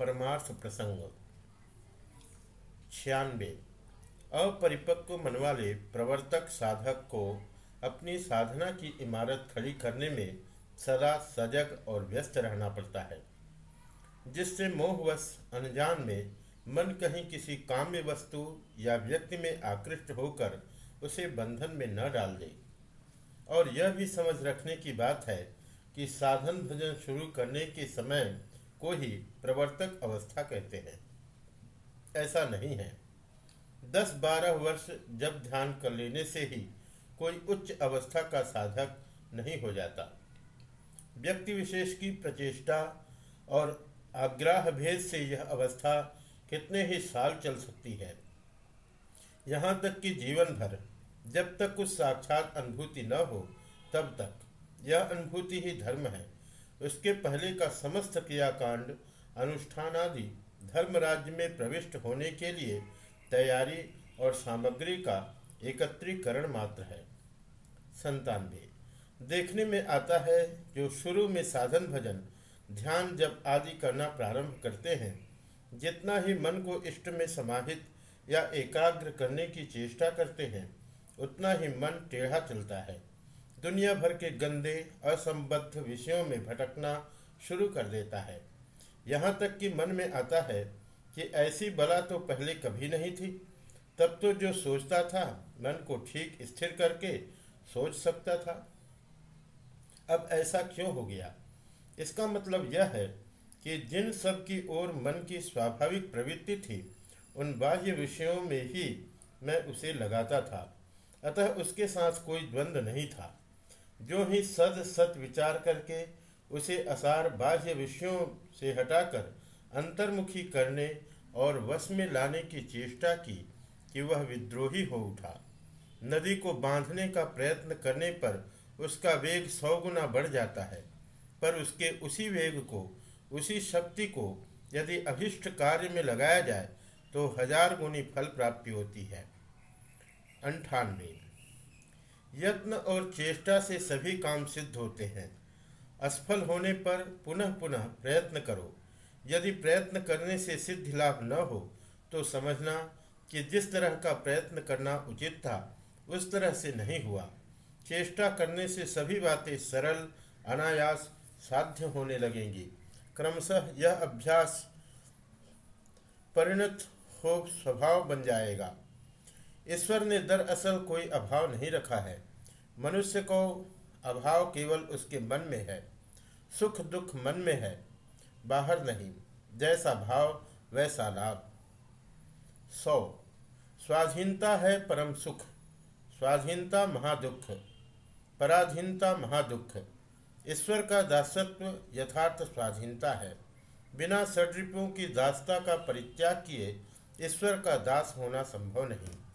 परमार्थ प्रसंग। छियानवे। अपरिपक्व मन वाले प्रवर्तक साधक को अपनी साधना की इमारत खड़ी करने में सदा सजग और व्यस्त रहना पड़ता है, जिससे मोहवश अनजान में मन कहीं किसी काम्य वस्तु या व्यक्ति में आकृष्ट होकर उसे बंधन में न डाल दे। और यह भी समझ रखने की बात है कि साधन भजन शुरू करने के समय को ही प्रवर्तक अवस्था कहते हैं। ऐसा नहीं है। दस बारह वर्ष जब ध्यान कर लेने से ही कोई उच्च अवस्था का साधक नहीं हो जाता। व्यक्ति विशेष की प्रचेष्टा और आग्रह भेद से यह अवस्था कितने ही साल चल सकती है। यहाँ तक कि जीवन भर, जब तक कुछ साक्षात अनुभूति न हो, तब तक। यह अनुभूति ही धर्म है। उसके पहले का समस्त क्रियाकांड अनुष्ठान आदि धर्म राज्य में प्रविष्ट होने के लिए तैयारी और सामग्री का एकत्रीकरण मात्र है। संतानवे। देखने में आता है जो शुरू में साधन भजन, ध्यान जब आदि करना प्रारंभ करते हैं, जितना ही मन को इष्ट में समाहित या एकाग्र करने की चेष्टा करते हैं, उतना ही मन टेढ़ा चलता है। दुनिया भर के गंदे, असंबद्ध विषयों में भटकना शुरू कर देता है। यहाँ तक कि मन में आता है कि ऐसी बला तो पहले कभी नहीं थी। तब तो जो सोचता था, मन को ठीक स्थिर करके सोच सकता था। अब ऐसा क्यों हो गया? इसका मतलब यह है कि जिन सब की ओर मन की स्वाभाविक प्रवृत्ति थी, उन बाह्य विषयों में ही मैं उसे लगाता था। अतः उसके साथ कोई द्वंद्व नहीं था। जो ही सद सत विचार करके उसे असार बाह्य विषयों से हटाकर अंतर्मुखी करने और वश में लाने की चेष्टा की कि वह विद्रोही हो उठा। नदी को बांधने का प्रयत्न करने पर उसका वेग सौ गुना बढ़ जाता है, पर उसके उसी वेग को, उसी शक्ति को यदि अभिष्ट कार्य में लगाया जाए तो हज़ार गुनी फल प्राप्ति होती है। अंठानवे। यत्न और चेष्टा से सभी काम सिद्ध होते हैं। असफल होने पर पुनः पुनः प्रयत्न करो। यदि प्रयत्न करने से सिद्धि लाभ न हो तो समझना कि जिस तरह का प्रयत्न करना उचित था, उस तरह से नहीं हुआ। चेष्टा करने से सभी बातें सरल, अनायास, साध्य होने लगेंगी। क्रमशः यह अभ्यास परिणत हो, स्वभाव बन जाएगा। ईश्वर ने दरअसल कोई अभाव नहीं रखा है। मनुष्य को अभाव केवल उसके मन में है। सुख दुख मन में है। बाहर नहीं। जैसा भाव, वैसा लाभ। सौ। स्वाधीनता है परम सुख। स्वाधीनता महादुख। पराधीनता महादुख। ईश्वर का दासत्व यथार्थ स्वाधीनता है। बिना सड्रिपों की दासता का परित्याग किए ईश्वर का दास होना संभव नहीं।